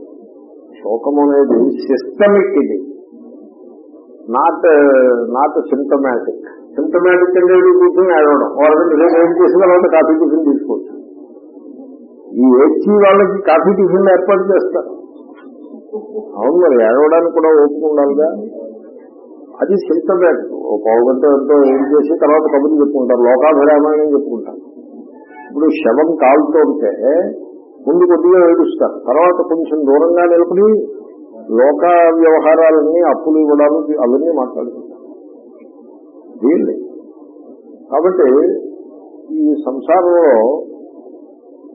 శోకం అనేది సిస్టమిక్ ఇది. నాట్ నాట్ సింటమాటిక్ సింటమాటిక్ అంటే కూర్చొని కూర్చుని ఏడవడం వాళ్ళకి రేపు ఏం చేసిన వాళ్ళు కాఫీ టిఫిన్ తీసుకోవచ్చు. ఈ ఏడ్చి వాళ్ళకి కాఫీ టిఫిన్ ఏర్పాటు చేస్తారు. అవును మరి ఏడవడానికి కూడా ఒప్పుకుండాలిగా. అది సింటమాటిక్ ఓ పావు గంట ఎంతో ఏం చేసి తర్వాత కబుర్లు చెప్పుకుంటారు. లోకాభిరామాయణం చెప్పుకుంటారు. ఇప్పుడు శవం కాలుతో ఉంటే ముందు కొద్దిగా ఏడుస్తారు. తర్వాత కొంచెం దూరంగా నిలబడి లోక వ్యవహారాలన్నీ అప్పులు ఇవ్వడాలు అవన్నీ మాట్లాడుకుంటారు. వీళ్ళు. కాబట్టి ఈ సంసారంలో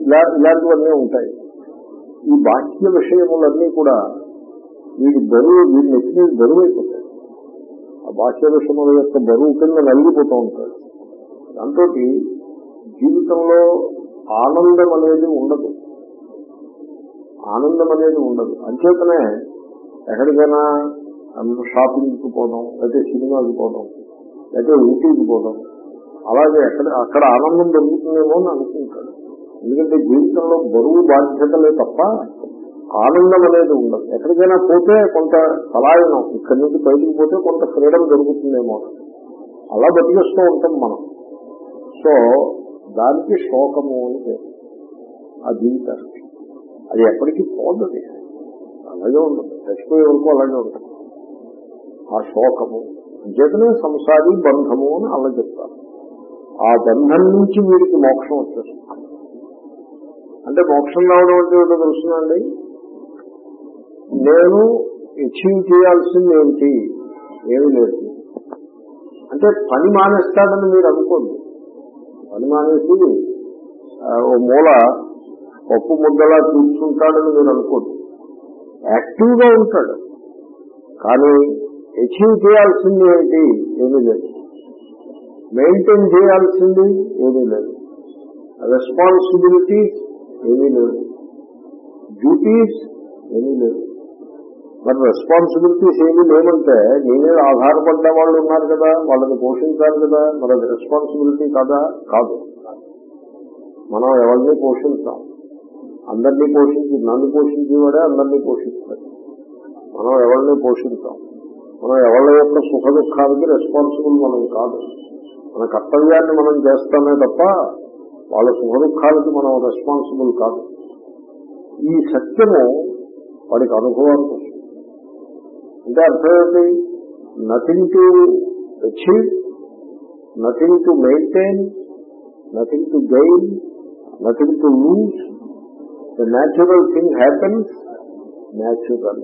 ఇలా ఇలాంటివన్నీ ఉంటాయి. ఈ బాహ్య విషయములన్నీ కూడా వీడి బరువు వీడి నెత్తి బరువు అయిపోతాయి. ఆ బాహ్య విషయముల యొక్క బరువు కింద నలిగిపోతూ ఉంటాడు దాంతో జీవితంలో ఆనందం అనేది ఉండదు. ఆనందం అనేది ఉండదు. అంచేతనే ఎక్కడికైనా షాపింగ్కి పోవడం లేకపోతే సినిమాకి పోవడం లేకపోతే ఊటీకి పోవడం అలాగే ఎక్కడ అక్కడ ఆనందం దొరుకుతుందేమో అని అనుకుంటాడు. ఎందుకంటే జీవితంలో బరువు బాధ్యతలే తప్ప ఆనందం అనేది ఉండదు. ఎక్కడికైనా పోతే కొంత పలాయనం ఇక్కడి నుంచి బయటికి పోతే కొంత ఫ్రీడమ్ దొరుకుతుందేమో అలా బతికేస్తూ ఉంటాం మనం. సో దానికి శోకము అని పేరు. ఆ జీవితానికి. అది ఎప్పటికీ పోతుంది అలాగే ఉండదు. చచ్చిపోయే వరకు అలాగే ఉంటుంది. ఆ శోకము అంచేతనే సంసారి బంధము అని అలా చెప్తారు. ఆ బంధం నుంచి వీరికి మోక్షం వచ్చేస్తుంది. అంటే మోక్షం రావడం అంటే ఏంటో తెలుస్తుందండి నేను అచీవ్ చేయాల్సింది ఏంటి ఏమి లేదు. అంటే పని మానేస్తాడని మీరు అనుకోండి. పని మానేసి ఓ మూల పప్పు ముద్దలా కూర్చుంటాడని మీరు అనుకోండి. యాక్టివ్గా ఉంటాడు. కానీ అచీవ్ చేయాల్సింది ఏంటి? ఏమీ లేదు. మెయింటైన్ చేయాల్సింది ఏమీ లేదు. రెస్పాన్సిబిలిటీస్ ఏమీ లేదు. డ్యూటీస్ ఏమీ లేదు. మరి రెస్పాన్సిబిలిటీస్ ఏమీ లేవంటే నీ మీద ఆధారపడ్డ వాళ్ళు ఉన్నారు కదా వాళ్ళని పోషించాలి కదా మరి అది రెస్పాన్సిబిలిటీ కదా? కాదు. మనం ఎవరిని పోషించాం? అందరినీ పోషించి నన్ను పోషించేవాడే అందరినీ పోషిస్తాడు. మనం ఎవరిని పోషించాం? మనం ఎవరి యొక్క సుఖ దుఃఖాలకి రెస్పాన్సిబుల్ మనం కాదు. మన కర్తవ్యాన్ని మనం చేస్తామే తప్ప వాళ్ళ సుఖ దుఃఖాలకి మనం రెస్పాన్సిబుల్ కాదు. ఈ సత్యము వాడికి అనుభవానికి వస్తుంది. అంటే అర్థం ఏంటి? Nothing to achieve nothing to maintain nothing to gain nothing to lose the natural thing happens natural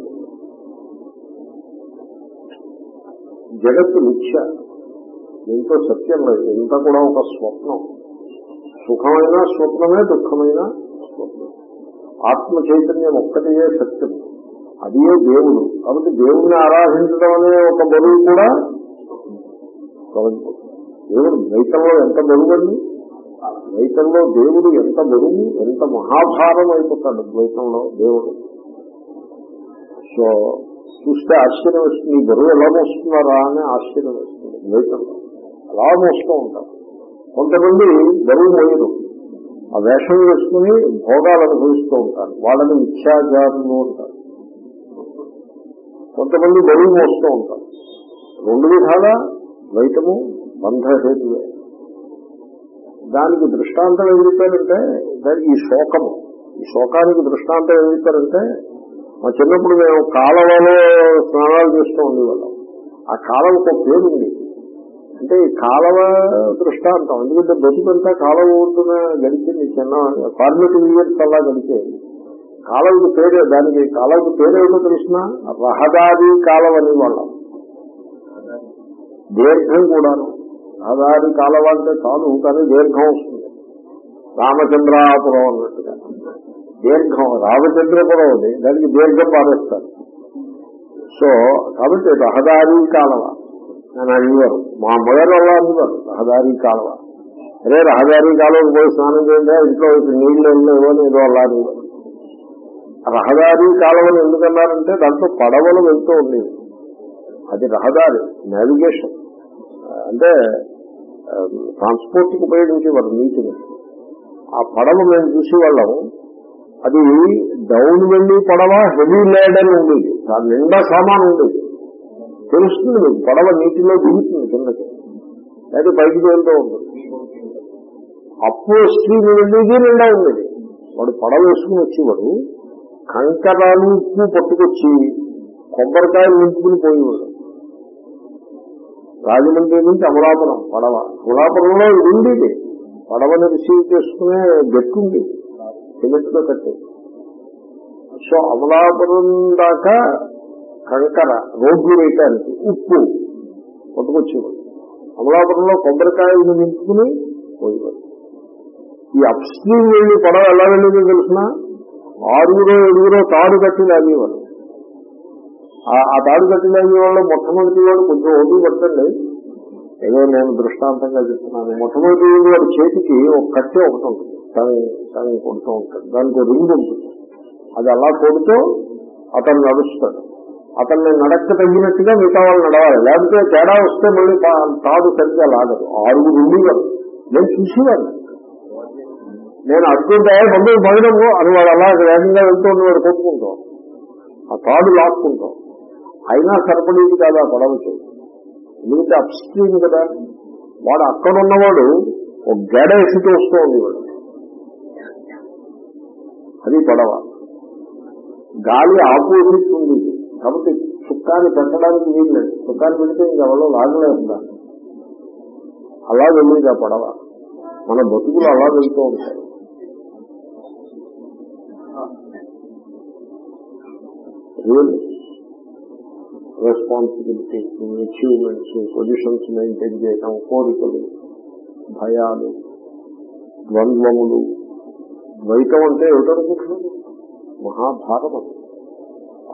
జగత్తు మిథ్య. దీంతో సత్యం లేదు. ఇంత కూడా ఒక స్వప్నం. సుఖమైన స్వప్నమే దుఃఖమైన స్వప్నం. ఆత్మ చైతన్యం ఒక్కటియే సత్యం. అదే దేవుడు. కాబట్టి దేవుణ్ణి ఆరాధించడం అనే ఒక బరువు కూడా దేవుడు ద్వైతంలో ఎంత బరువు అండి ద్వైతంలో దేవుడు ఎంత బరువు? ఎంత మహాభారం అయిపోతాడు ద్వైతంలో దేవుడు. సో చూస్తే ఆశ్చర్యం వస్తుంది. బరువు ఎలా మోస్తున్నారా? అని ఆశ్చర్యం వస్తుంది. ద్వైతంలో అలా మోస్తూ ఉంటారు. కొంతమంది బరువు మోయరు. ఆ వేషం వేసుకుని భోగాలు అనుభవిస్తూ ఉంటారు. వాళ్ళని మిథ్యాచారులు ఉంటారు కొంతమంది బరువు మోస్తూ ఉంటారు. రెండు విధాల ద్వైతము బంధహేతువే. దానికి దృష్టాంతం ఏం చెప్పారంటే దాని ఈ శోకము. ఈ శోకానికి దృష్టాంతం ఏం చెప్పారంటే మా చిన్నప్పుడు మేము కాలవలో స్నానాలు చేస్తూ ఉండేవాళ్ళం. ఆ కాలవకు ఒక పేరు ఉంది. అంటే ఈ కాలవ దృష్టాంతం. ఎందుకంటే బతుకంతా కాలవ ఉంటున్న గడిచింది చిన్న ఫార్మేటివ్ ఇయర్స్ అలా గడిచేది కాలవకి పేరు దానికి కాలవకి పేరు ఏమిటో తెలిసిన రహదారి కాలవ అని వాళ్ళం. దీర్ఘం కూడాను. రహదారి కాలవ అంటే చాలు కానీ దీర్ఘం వస్తుంది. రామచంద్రాపురం అన్నట్టుగా. దీర్ఘం. రామచంద్రపురం ఉంది. దానికి దీర్ఘం పారేస్తారు సో కాబట్టి రహదారి కాలవ. అని అడిగారు మా మొదలు అలా అనేవారు రహదారి కాలవ. అరే రహదారి కాలువకు పోయి స్నానం చేయండి ఇంట్లో ఇప్పుడు నీళ్ళు వెళ్ళేవో అని ఏదో అలా అనేవారు రహదారి కాలువలు ఎందుకన్నారంటే దాంట్లో పడవలు వెళ్తూ ఉండేవి. అది రహదారి నావిగేషన్ అంటే ట్రాన్స్పోర్ట్కి ఉపయోగించేవారు నీటిని. ఆ పడవ మేము చూసేవాళ్ళం అది డౌన్ వెళ్ళి పడవ హెవీ లేడ్ అని ఉండేది దాని నిండా సామాన్ ఉండేది తెలుస్తుంది మీకు పడవ నీటిలో దిగుతుంది కిందకి. అయితే పైకి వెళ్తూ ఉంటుంది. అప్పు స్ట్రీమ్ వెళ్ళేది నిండా ఉండేది వాడు పడవ వేసుకుని వచ్చేవాడు. కంకరాలు ఉప్పు పట్టుకొచ్చి కొబ్బరికాయలు నింపుకుని పోయేవాడు. రాజమండ్రి నుంచి అమలాపురం పడవ. అమలాపురంలో ఉండేది. పడవని రిసీవ్ చేసుకునే గట్టి సిమెంట్లో కట్టి సో అమలాపురం దాకా కంకర రోడ్లు వేయటానికి ఉప్పు పట్టుకొచ్చేవాడు. అమలాపురంలో కొబ్బరికాయలు నింపుకుని పోయేవాడు. ఈ అప్స్ట్రీమ్ వెళ్ళి పడవ ఎలా వెళ్ళిందో తెలిసిన? ఆరుగురో ఏడుగురో తాడు కట్టి లాగేవాడు. ఆ తాడు కట్టి లాగేవాళ్ళు మొట్టమొదటి వాడు కొంచెం ఓపిక పట్టండి ఏదో నేను దృష్టాంతంగా చెప్తున్నాను. మొట్టమొదటి వాడి చేతికి ఒక కట్టె ఒకటి ఉంటుంది. టంగ్ టంగ్ కొడుతూ ఉంటుంది దానికి రింగ్ ఉంటుంది అది అలా కొడుతూ అతను నడుస్తాడు. అతన్ని నడక తగ్గినట్టుగా మిగతా వాళ్ళు నడవాలి. లేకపోతే తేడా వస్తే మళ్ళీ తాడు సరిగ్గా లాగదు. ఆరుగురు ఉండేవారు నేను చూసేవాడిని. నేను అడుగుతుంటే మళ్ళీ మగినము అని వాడు అలా వేగంగా వెళ్తూ ఉండేవాడు కొట్టుకుంటాం ఆ తాడు లాక్కుంటాం అయినా సరిపడేది కాదు ఆ పడవ చేయి ఎందుకంటే అప్స్ట్రీమ్ కదా. వాడు అక్కడ ఉన్నవాడు ఒక గడ ఎసుకు వస్తూ ఉండేవాడు. అది పడవ. గాలి ఆపోజిట్ ఉంది కాబట్టి చుక్కాన్ని పెట్టడానికి వీల్లేదు సుఖాన్ని పెడితే ఇంకెవరో లాగలేదు దాన్ని అలా వెళ్ళేది ఆ పడవ. మన బతుకులు అలా వెళ్తూ ఉంటాయి. రెస్పాన్సిబిలిటీ అచీవ్మెంట్స్ పొజిషన్స్ మెయింటైన్ చేయడం కోరికలు భయాలు ద్వంద్వములు ద్వైతం అంటే ఏమిటనుకుంటున్నారు మహాభారతం.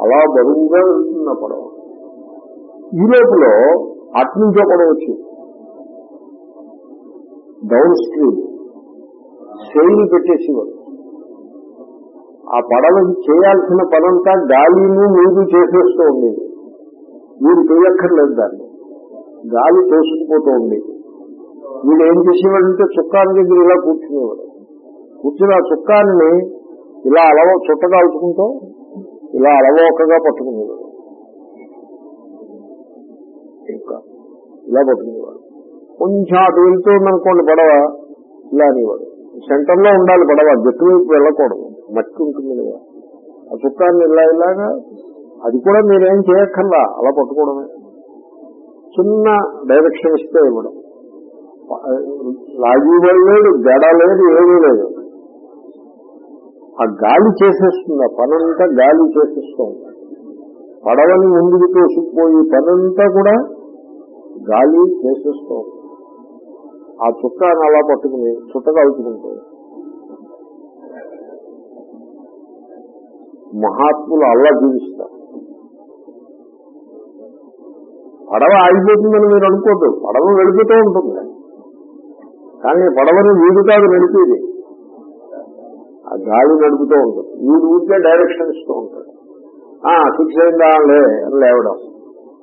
అలా బరువుగా వెళ్తున్న పడవ. ఈ లోపల అటు నుంచో పడవ వచ్చింది. డౌన్ స్ట్రీమ్ శైలి పెట్టేసేవారు ఆ పడవకి చేయాల్సిన పనంతా గాలిని నీరు చేసేస్తూ ఉండేది. మీరు చేయక్కర్లేదు దాన్ని. గాలి తోసుకుపోతూ ఉండేది. వీడు ఏం చేసేవాడంటే చుక్కాని దగ్గర ఇలా కూర్చునేవాడు. కూర్చుని ఆ చుక్కాన్ని ఇలా అలవ చుట్టగాల్చుకుంటూ ఇలా అలవోకగా పట్టుకునేవాడు. ఇంకా ఇలా పట్టుకునేవాడు. కొంచెం అటు వెళ్తుందనుకోండి పడవ ఇలా అనేవాడు. సెంటర్లో ఉండాలి పడవ జట్టు వైపు వెళ్ళకూడదు. మట్టి ఉంటుంది కదా. ఆ చుక్కాన్ని ఇలా ఇలాగా అది కూడా మీరేం చేయక్కర్లా అలా పట్టుకోవడమే. చిన్న డైరెక్షన్ ఇస్తే ఇవ్వడం. లాగి లేడు గడ లేదు ఏమీ లేదు. ఆ గాలి చేసేస్తుంది ఆ పనంతా గాలి చేసేస్తూ ఉంటుంది. పడవని ముందుకు తోసుకుపోయి పనంతా కూడా గాలి చేసేస్తూ ఆ చుక్కాన్ని అలా పట్టుకుని చుట్టగలుచుకుంటుంది మహాత్ములు అల్లా జీవిస్తారు. పడవ ఆగిపోతుందని మీరు అనుకోద్దు. పడవ వెళుపుతూ ఉంటుంది. కానీ పడవని వీడు కాదు నడిపేది. గాలి నడుపుతూ ఉంటుంది వీడు ఊరికే డైరెక్షన్ ఇస్తూ ఉంటాడు. ఆ ఫిక్స్ అయిందా అని లేవడం.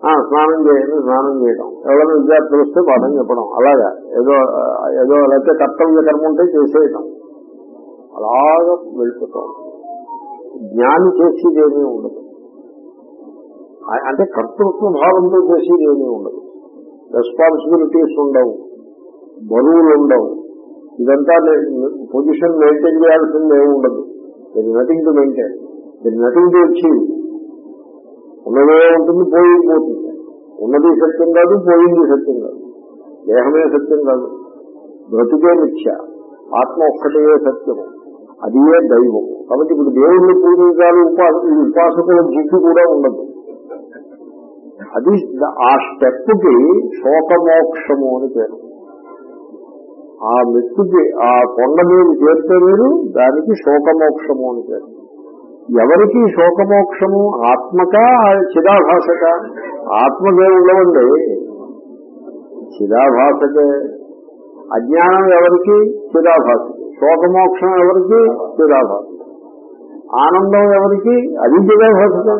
ఆ స్నానం చేయండి స్నానం చేయడం. ఎవరైనా విద్యార్థులు వస్తే పాఠం చెప్పడం. అలాగా. ఏదో ఏదో లేకపోతే కర్తవ్య కర్మ ఉంటే చేసేయటం. అలాగా వెళ్ళిపోతూ. ఉంటుంది జ్ఞాని చేసేది ఏమీ ఉండదు. అంటే కర్తృత్వ భావంతో చేసేది ఏమీ ఉండదు. రెస్పాన్సిబిలిటీస్ ఉండవు. బరువులు ఉండవు. ఇదంతా పొజిషన్ మెయింటైన్ చేయాల్సింది ఏమి ఉండదు. There nothing to maintain there nothing to achieve ఉన్నదే ఉంటుంది పోయింది పోతుంది. ఉన్నది సత్యం కాదు పోయింది సత్యం కాదు. దేహమే సత్యం కాదు. బ్రతికే మిథ్య. ఆత్మ ఒక్కటే సత్యము. అదియే దైవం కాబట్టి ఇప్పుడు దేవుణ్ణి పూజించాలి ఉపాస ఈ ఉపాసకుల జిట్టు కూడా ఉండదు. అది ఆ స్టెప్కి శోకమోక్షము అని పేరు. ఆ మెట్టుకి ఆ కొండ మీద చేరితే మీరు దానికి శోకమోక్షము అని పేరు. ఎవరికి శోకమోక్షము? ఆత్మక చిరాభాషక ఆత్మకే ఉండవండి చిరాభాషకే అజ్ఞానం ఎవరికి? చిదాభాసకి. శోకమోక్షం ఎవరికి? చిరాభాష ఆనందం ఎవరికి? అది చిదాభాసకే.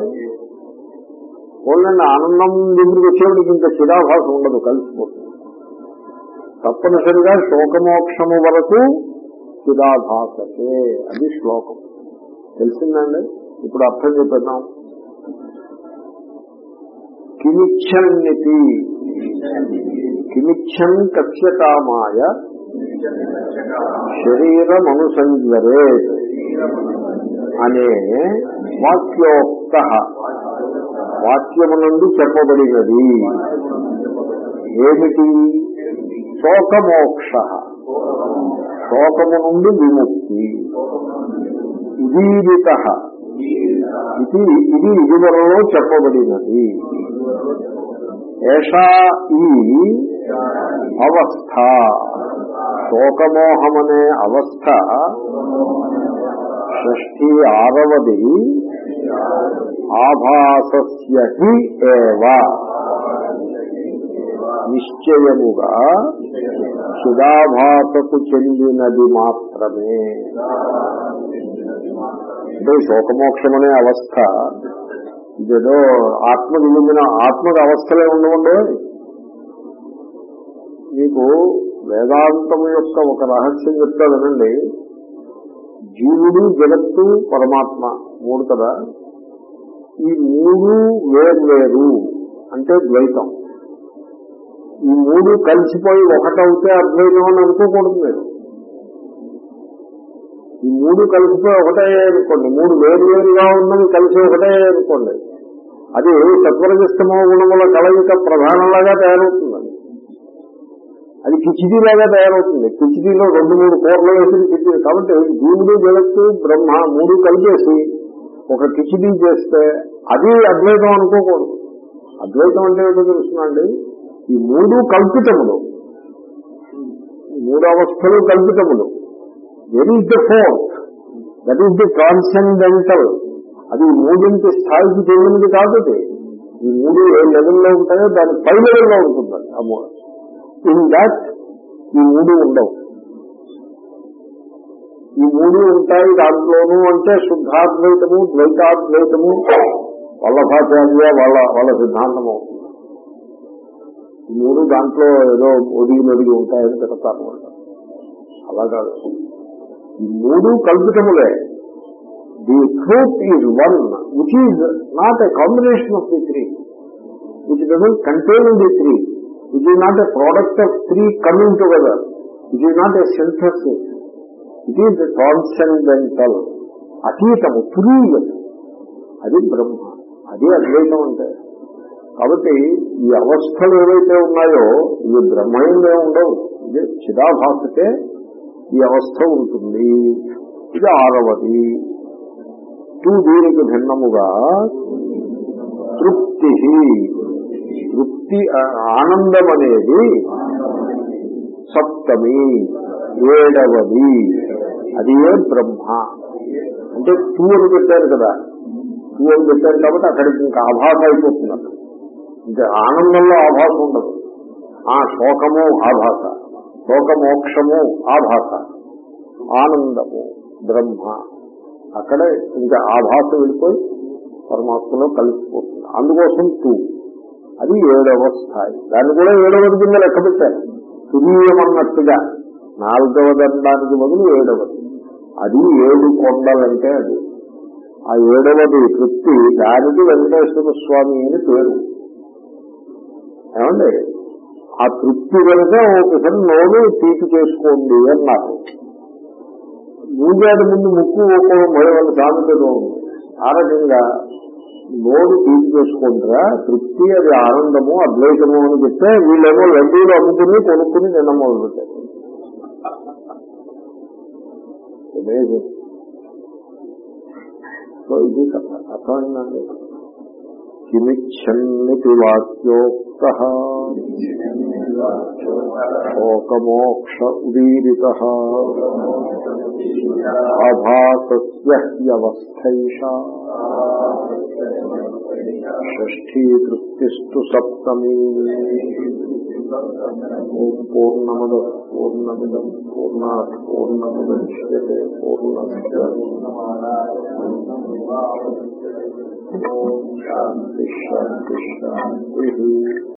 ఓన్లండి ఆనందం దగ్గరికి వచ్చేవాడికి ఇంకా చిరాభాష ఉండదు కలిసిపోతుంది. తప్పనిసరిగా శోకమోక్షము వరకు చిరాభాసతే అది శ్లోకం. తెలిసిందండి? ఇప్పుడు అర్థం చెప్పేద్దాం. కిమిచ్చన్నితి. కిమిచ్చన్ కస్య కామాయ శరీరమనుసంజరే అనే వాక్యోక్త. వాక్యమునందు చెప్పబడినది. ఏమిటి? శోకమోక్ష శోకము నుండి విముక్తి ఇదీరిత ఇది ఇది ఇదివరలో చెప్పబడినది ఏషా ఈ అవస్థ శోకమోహమనే అవస్థ షష్ఠి ఆరవది ఆభాసస్య హి ఏవ ఈ నిశ్చయముగా సుధాభాసకు చెందినది మాత్రమే. అంటే శోకమోక్షం అనే అవస్థ. ఇదేదో ఆత్మ చెందిన ఆత్మకి అవస్థలే ఉండవండి. మీకు వేదాంతం యొక్క ఒక రహస్యం చెప్తాదనండి. జీవుడు జగత్తు పరమాత్మ మూడు కదా? ఈ మూడు వేర్వేరు అంటే ద్వైతం. ఈ మూడు కలిసిపోయి ఒకటవుతే అద్వైతం అని అనుకోకూడదు మీరు. ఈ మూడు కలిసిపోయి ఒకటే అనుకోండి. మూడు వేరువేరుగా ఉన్నది కలిసి ఒకటే అనుకోండి. అది సత్వరజస్తమో గుణముల కలయిక ప్రధానంలాగా తయారవుతుందండి. అది కిచిడీలాగా తయారవుతుంది. కిచిడీలో రెండు మూడు కూరలు వేసి కిచిడీ కాబట్టి జీవుడు జగత్తు బ్రహ్మ మూడు కలిపేసి ఒక కిచిడీ చేస్తే అది అద్వైతం అనుకోకూడదు. అద్వైతం అంటే ఏంటో తెలుస్తుందండి ఈ మూడు కల్పితములు. మూడు అవస్థలు కల్పితములు. Where is the fourth that is the transcendental అది మూడింటి స్థాయికి చెందినది కాదు ఈ మూడు ఏ లెవెల్లో ఉంటాయో దాని పై లెవెల్లో ఉంటుందండి ఆ మూడు ఇన్ దాట్ ఈ మూడు ఉండవు. ఈ మూడు ఉంటాయి దాంట్లోనూ అంటే శుద్ధాద్వైతము ద్వైతాద్వైతము వల్లభాచార్య వాళ్ళ వాళ్ళ సిద్ధాంతము. మూడు దాంట్లో ఏదో ఒడిగి నొడిగి ఉంటాయని పెడతారు వాళ్ళు. అలా కాదు. ఈ మూడు కల్పితములే. The truth is one which is not a combination of the three which doesn't contain the three which is not a product of three coming together which is not a synthesis it is transcendental అతీతము తురీయం అది బ్రహ్మ అది అద్వైతం అంటే కాబట్టి ఈ అవస్థలు ఏవైతే ఉన్నాయో ఇవి బ్రహ్మయంగా ఉండవు. ఇది చిరాభాసకే ఈ అవస్థ ఉంటుంది. ఇది ఆరవది. టూ దీనికి భిన్నముగా తృప్తి. తృప్తి ఆ- ఆనందం అనేది సప్తమి ఏడవది. అది ఏ బ్రహ్మ. అంటే టూ అని పెట్టారు కదా. టూ అని పెట్టారు కాబట్టి అక్కడికి ఇంకా ఆభాస అయిపోతుంది ఇంకా ఆనందంలో ఆభాష ఉండదు. ఆ శోకము ఆభాస శోకమోక్షము ఆభాస ఆనందము బ్రహ్మ. అక్కడే ఇంకా ఆభాస వెళ్ళిపోయి పరమాత్మలో కలిసిపోతుంది. అందుకోసం తూ. అది ఏడవ స్థాయి. దాన్ని కూడా ఏడవది కింద లెక్క పెట్టారు. తురీయమన్నట్టుగా నాలుగవ దండానికి బదులు ఏడవది. అది ఏడు కొండలంటే అది. ఆ ఏడవది తృప్తి. దానికి వెంకటేశ్వర స్వామి అని పేరు. ఏమండి? ఆ తృప్తి కనుక ఒకసారి నోరు తీసి చేసుకోండి అన్నారు. మూజాడి ముందు ముక్కు ఒక్కోవడం భయవల్ల సామెతలో ఉంది. ఆ రకంగా నోరు తీసి చేసుకుంటారా తృప్తి అది ఆనందము అద్వైతము అని చెప్తే వీళ్ళేమో లడ్డూలు అమ్ముకుని కొనుక్కుని తినడం మొదలు పెట్టారు సో ఇది కథ. అర్థమైందండి కిమిచ్చన్నితి వాక్యోక్త శోకమోక్ష ఉదీరిత ఆభాసస్యవస్థైషా షష్ఠీ తృప్తిస్తు సప్తమీ ఓం పూర్ణమద పూర్ణమిదం పూర్ణా పూర్ణముద్యతే పూర్ణస్య శాంతి శాంతి శాంతి.